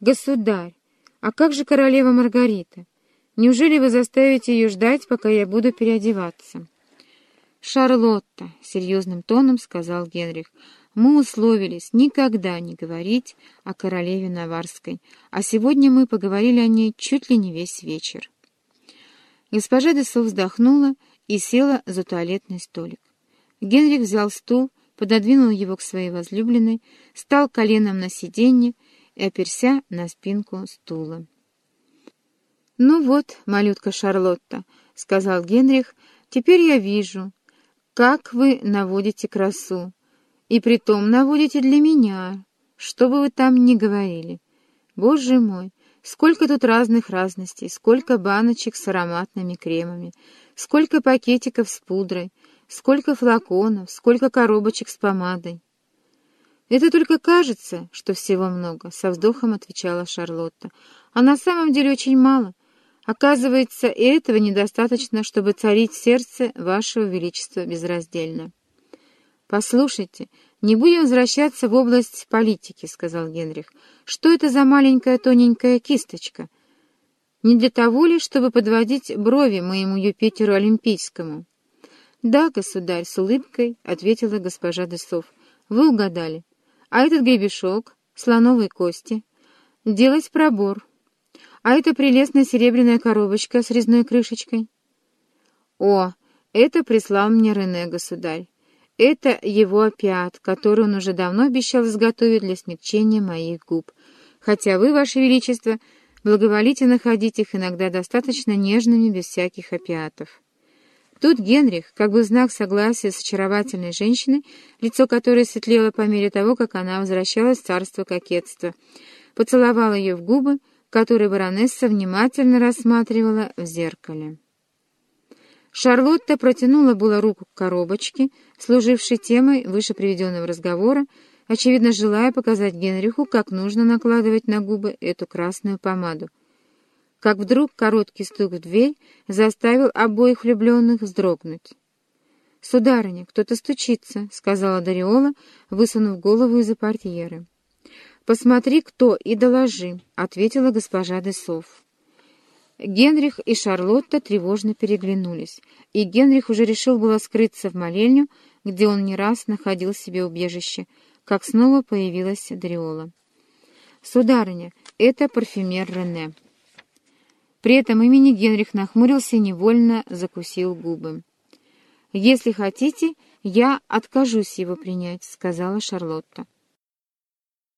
«Государь, а как же королева Маргарита? Неужели вы заставите ее ждать, пока я буду переодеваться?» «Шарлотта», — серьезным тоном сказал Генрих, — «мы условились никогда не говорить о королеве Наварской, а сегодня мы поговорили о ней чуть ли не весь вечер». Госпожа Десо вздохнула и села за туалетный столик. Генрих взял стул, пододвинул его к своей возлюбленной, стал коленом на сиденье и оперся на спинку стула. «Ну вот, малютка Шарлотта», — сказал Генрих, — «теперь я вижу, как вы наводите красу, и притом наводите для меня, что бы вы там ни говорили. Боже мой, сколько тут разных разностей, сколько баночек с ароматными кремами, сколько пакетиков с пудрой, сколько флаконов, сколько коробочек с помадой. «Это только кажется, что всего много», — со вздохом отвечала Шарлотта. «А на самом деле очень мало. Оказывается, и этого недостаточно, чтобы царить сердце вашего величества безраздельно». «Послушайте, не будем возвращаться в область политики», — сказал Генрих. «Что это за маленькая тоненькая кисточка? Не для того ли, чтобы подводить брови моему Юпитеру Олимпийскому?» «Да, государь, с улыбкой», — ответила госпожа Десов. «Вы угадали. А этот гребешок, слоновой кости, делать пробор. А это прелестная серебряная коробочка с резной крышечкой». «О, это прислал мне Рене, государь. Это его опиат, который он уже давно обещал изготовить для смягчения моих губ. Хотя вы, ваше величество, благоволите находить их иногда достаточно нежными без всяких опиатов». Тут Генрих, как бы знак согласия с очаровательной женщиной, лицо которой светлело по мере того, как она возвращалась в царство кокетства, поцеловал ее в губы, которые баронесса внимательно рассматривала в зеркале. Шарлотта протянула было руку к коробочке, служившей темой выше приведенного разговора, очевидно желая показать Генриху, как нужно накладывать на губы эту красную помаду как вдруг короткий стук в дверь заставил обоих влюбленных вздрогнуть. «Сударыня, кто-то стучится», — сказала Дариола, высунув голову из-за портьеры. «Посмотри, кто, и доложи», — ответила госпожа Десов. Генрих и Шарлотта тревожно переглянулись, и Генрих уже решил было скрыться в молельню, где он не раз находил себе убежище, как снова появилась Дариола. «Сударыня, это парфюмер Рене». При этом имени Генрих нахмурился и невольно закусил губы. «Если хотите, я откажусь его принять», — сказала Шарлотта.